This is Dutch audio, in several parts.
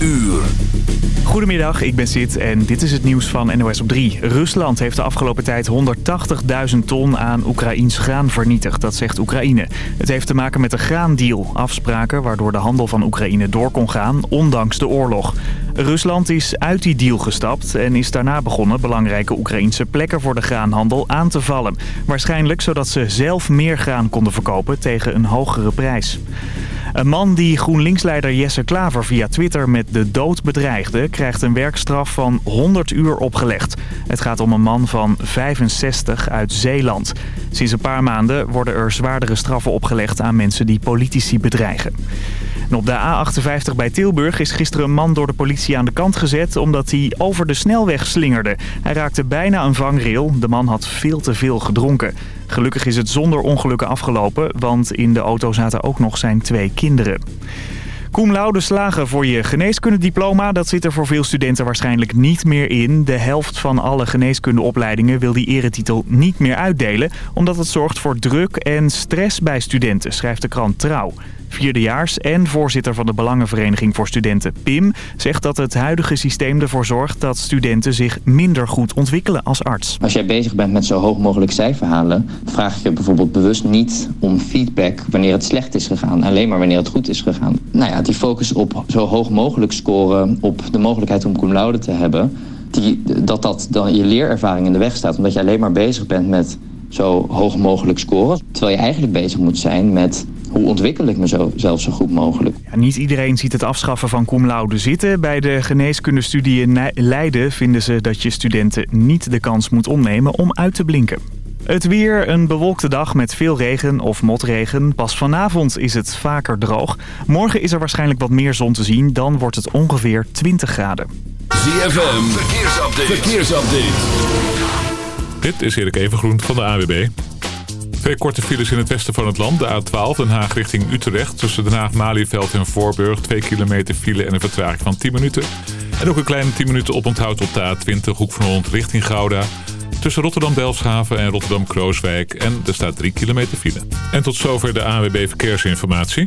uur. Goedemiddag, ik ben Sid en dit is het nieuws van NOS op 3. Rusland heeft de afgelopen tijd 180.000 ton aan Oekraïns graan vernietigd, dat zegt Oekraïne. Het heeft te maken met de graandeal, afspraken waardoor de handel van Oekraïne door kon gaan, ondanks de oorlog. Rusland is uit die deal gestapt en is daarna begonnen belangrijke Oekraïnse plekken voor de graanhandel aan te vallen. Waarschijnlijk zodat ze zelf meer graan konden verkopen tegen een hogere prijs. Een man die GroenLinks-leider Jesse Klaver via Twitter met de dood bedreigde... krijgt een werkstraf van 100 uur opgelegd. Het gaat om een man van 65 uit Zeeland. Sinds een paar maanden worden er zwaardere straffen opgelegd aan mensen die politici bedreigen. En op de A58 bij Tilburg is gisteren een man door de politie aan de kant gezet... omdat hij over de snelweg slingerde. Hij raakte bijna een vangrail. De man had veel te veel gedronken. Gelukkig is het zonder ongelukken afgelopen, want in de auto zaten ook nog zijn twee kinderen. Cum laude slagen voor je geneeskundediploma, dat zit er voor veel studenten waarschijnlijk niet meer in. De helft van alle geneeskundeopleidingen wil die eretitel niet meer uitdelen... omdat het zorgt voor druk en stress bij studenten, schrijft de krant Trouw. Vierdejaars en voorzitter van de Belangenvereniging voor Studenten, PIM... zegt dat het huidige systeem ervoor zorgt dat studenten zich minder goed ontwikkelen als arts. Als jij bezig bent met zo hoog mogelijk cijfer halen... vraag je bijvoorbeeld bewust niet om feedback wanneer het slecht is gegaan. Alleen maar wanneer het goed is gegaan. Nou ja, die focus op zo hoog mogelijk scoren... op de mogelijkheid om cum laude te hebben... Die, dat dat dan je leerervaring in de weg staat. Omdat je alleen maar bezig bent met zo hoog mogelijk scoren. Terwijl je eigenlijk bezig moet zijn met hoe ontwikkel ik mezelf zo goed mogelijk. Ja, niet iedereen ziet het afschaffen van cum laude zitten. Bij de geneeskundestudie in Leiden vinden ze dat je studenten niet de kans moet omnemen om uit te blinken. Het weer, een bewolkte dag met veel regen of motregen. Pas vanavond is het vaker droog. Morgen is er waarschijnlijk wat meer zon te zien. Dan wordt het ongeveer 20 graden. ZFM, verkeersupdate. verkeersupdate. Dit is Erik Evengroen van de AWB. Twee korte files in het westen van het land. De A12 Den Haag richting Utrecht. Tussen Den Haag, Malieveld en Voorburg. 2 kilometer file en een vertraging van 10 minuten. En ook een kleine 10 minuten oponthoud op de A20 Hoek van Holland richting Gouda. Tussen Rotterdam-Delfshaven en Rotterdam-Krooswijk. En er staat 3 kilometer file. En tot zover de ANWB Verkeersinformatie.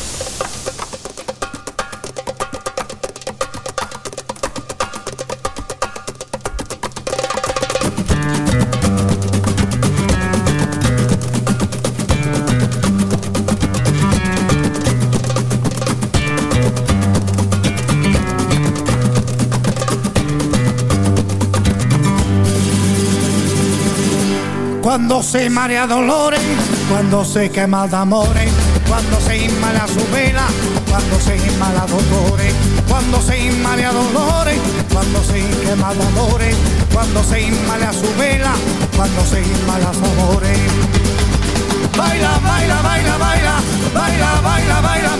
Cuando se marea dolores, cuando se quema de amores, cuando se inmala su vela, cuando se inmala dolores, cuando se inmala dolores, cuando se quema de amores, cuando se inmala su vela, cuando se inmala su amores. Baila, baila, baila, baila, baila, baila, baila,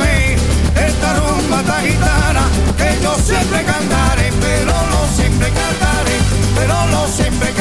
esta rumba ta gitana que yo siempre cantaré, pero no siempre cantaré, pero no siempre cantaré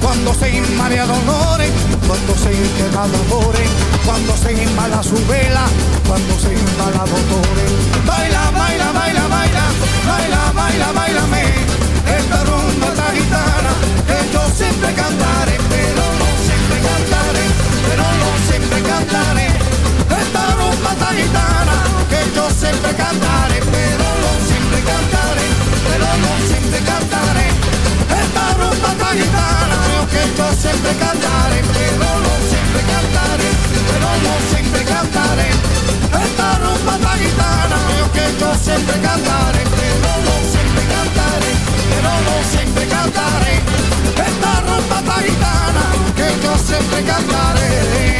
cuando se inmala dolores, cuando se quema de amores, cuando se inmala su vela, cuando se inmala dolores. Baila, baila, baila, baila, baila, baila, baila, me, esta rumba, esta gitana, que yo siempre cantaré, pero no siempre cantaré, pero no siempre cantaré, esta rumba, esta gitana yo siempre cantaré, pero no siempre cantaré, pero no siempre cantaré. Esta rumba tan gitana, que yo siempre cantaré, pero no siempre cantaré, pero no siempre cantaré. Esta rumba tan gitana, que yo siempre cantaré, pero no siempre cantaré, pero no siempre cantaré. Esta rumba tan gitana, que yo siempre cantaré.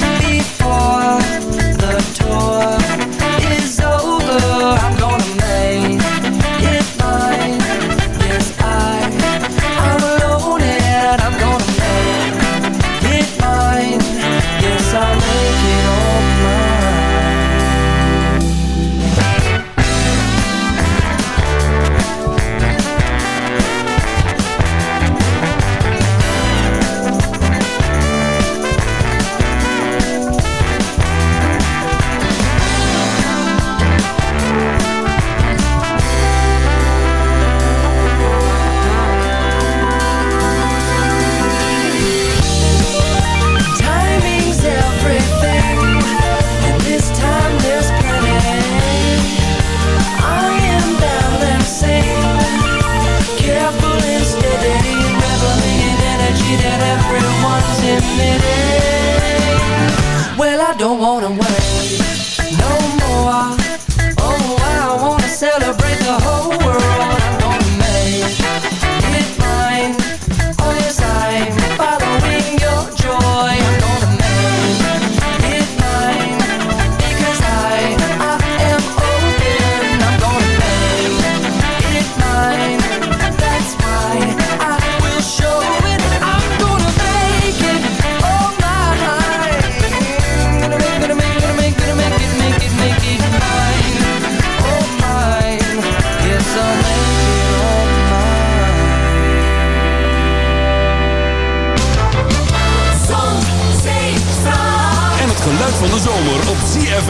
energy that everyone's emitting. Well, I don't wanna wait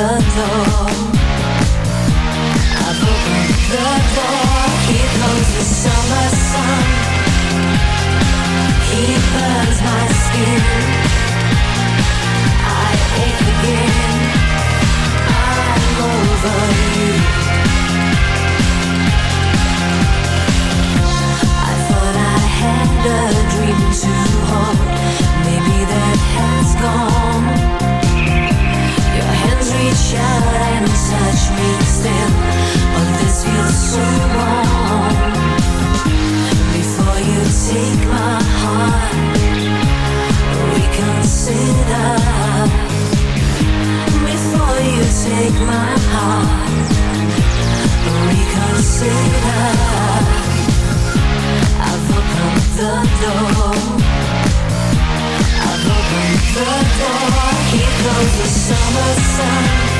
The door. I've opened the door. Here comes the summer sun. He burns my skin. I ache again. I'm over you. I thought I had a dream to hold. Maybe that has gone. But this feels so wrong. Before you take my heart, reconsider. Before you take my heart, reconsider. I've opened the door. I've opened the door. Here the summer sun.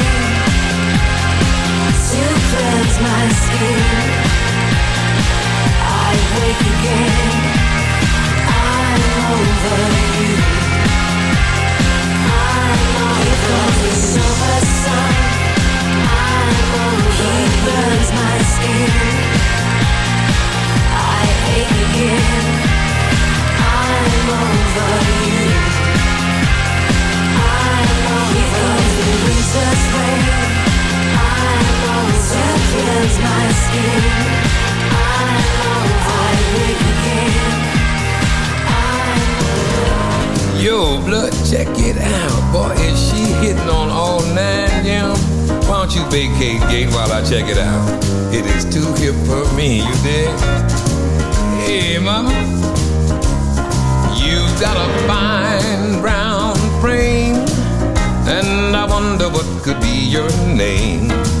cleanse my skin. I wake again. I'm over you. I'm over the summer sun. I'm over. He burns my skin. I ache again. I'm over you. I'm over the winter's rain. Could be your name.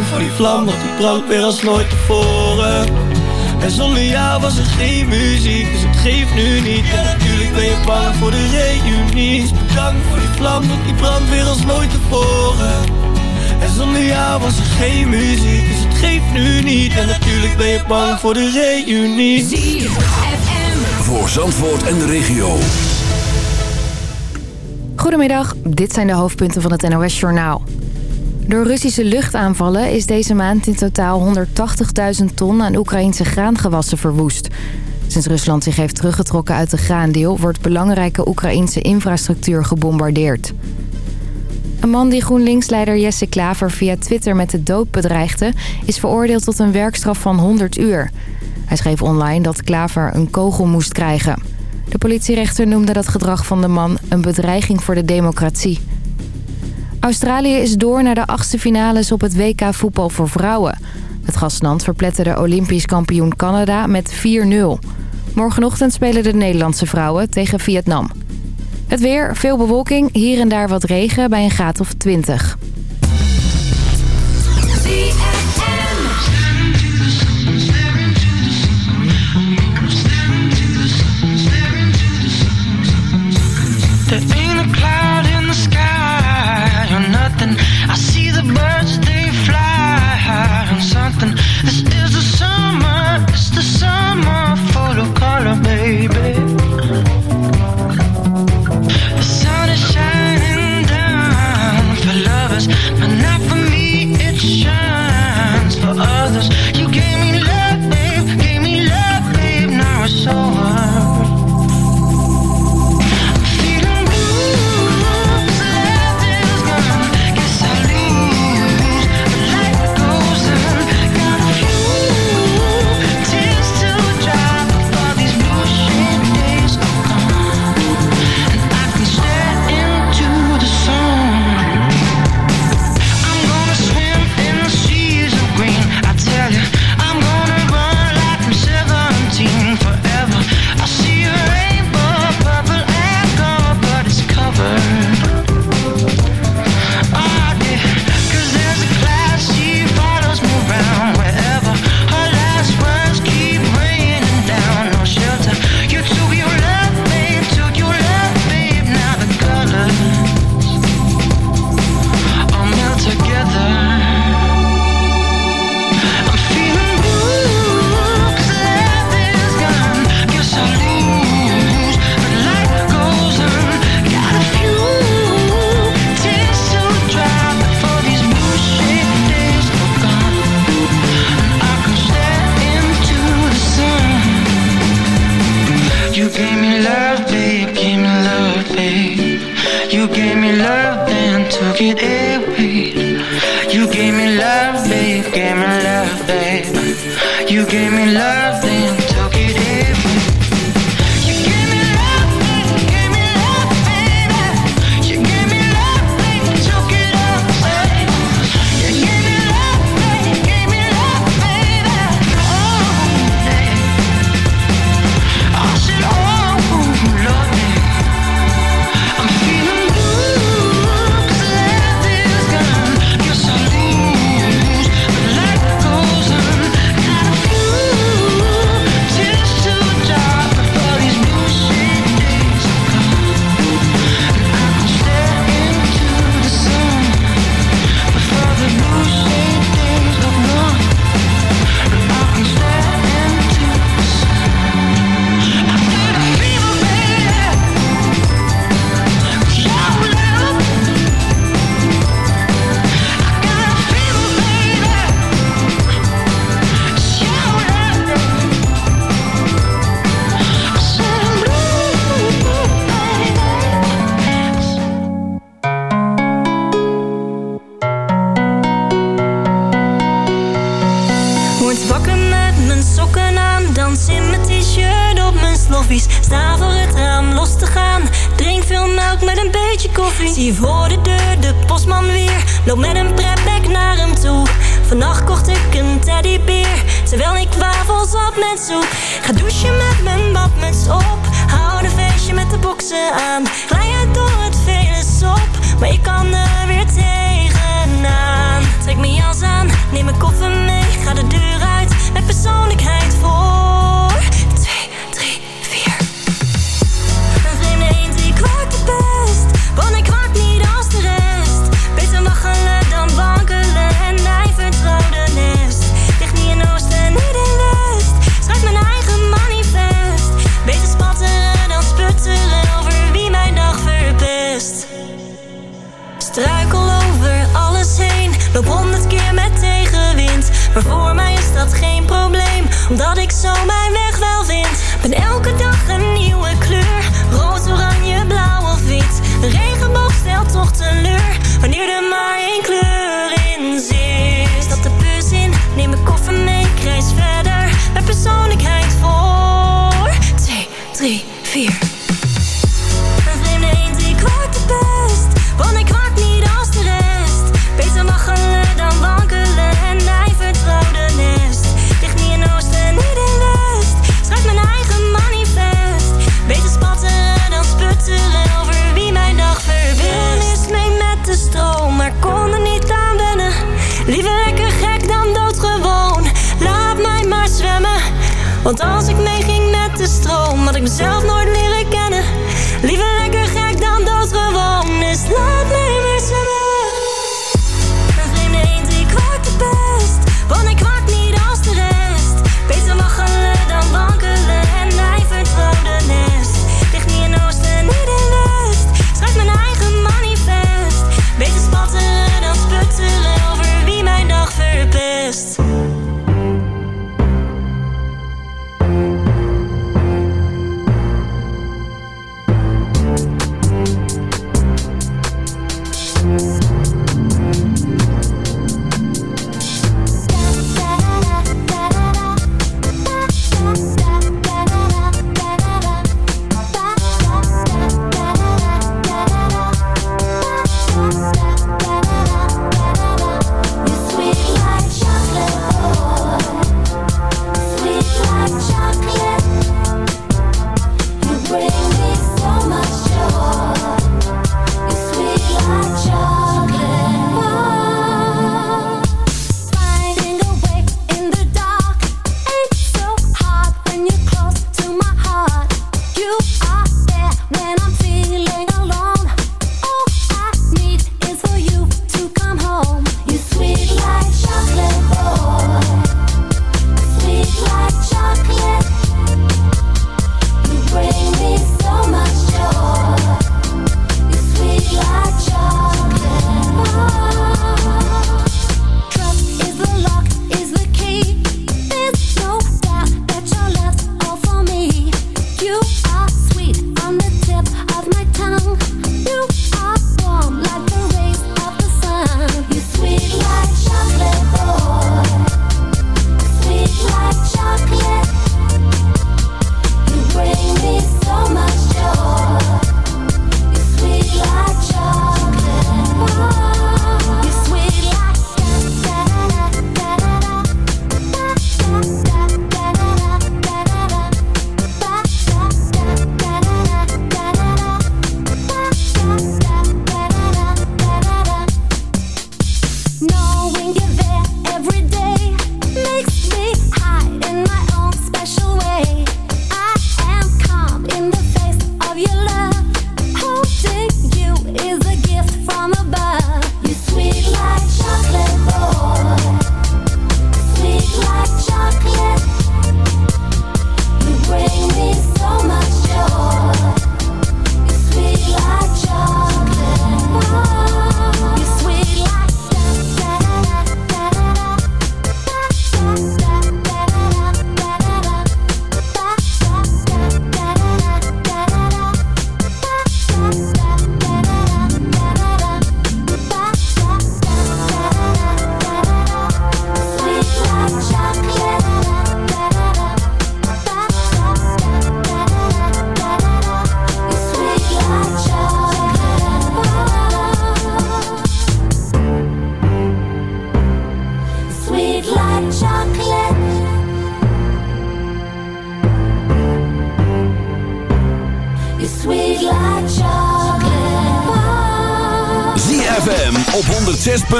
Voor die vlam, want die brandt weer als nooit tevoren. En zonder jou was er geen muziek, dus het geeft nu niet. En natuurlijk ben je bang voor de reunie. Dus Bedankt voor die vlam, want die brandt weer als nooit tevoren. En zonder jou was er geen muziek, dus het geeft nu niet. En natuurlijk ben je bang voor de reunie. Voor Zandvoort en de regio. Goedemiddag, dit zijn de hoofdpunten van het NOS-journaal. Door Russische luchtaanvallen is deze maand in totaal 180.000 ton aan Oekraïnse graangewassen verwoest. Sinds Rusland zich heeft teruggetrokken uit de graandeal... wordt belangrijke Oekraïnse infrastructuur gebombardeerd. Een man die GroenLinks-leider Jesse Klaver via Twitter met de dood bedreigde... is veroordeeld tot een werkstraf van 100 uur. Hij schreef online dat Klaver een kogel moest krijgen. De politierechter noemde dat gedrag van de man een bedreiging voor de democratie. Australië is door naar de achtste finales op het WK voetbal voor vrouwen. Het gastland verpletterde Olympisch kampioen Canada met 4-0. Morgenochtend spelen de Nederlandse vrouwen tegen Vietnam. Het weer, veel bewolking, hier en daar wat regen bij een graad of 20. There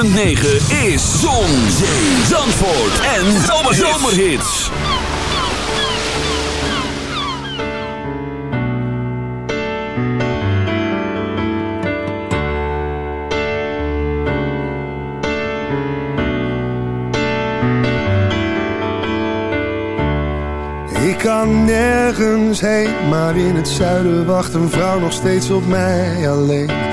106.9 is Zon, Zee, Zandvoort en Zomerhits. Ik kan nergens heen, maar in het zuiden wacht een vrouw nog steeds op mij alleen.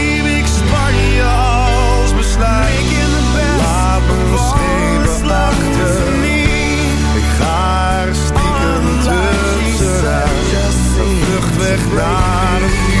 weg naar een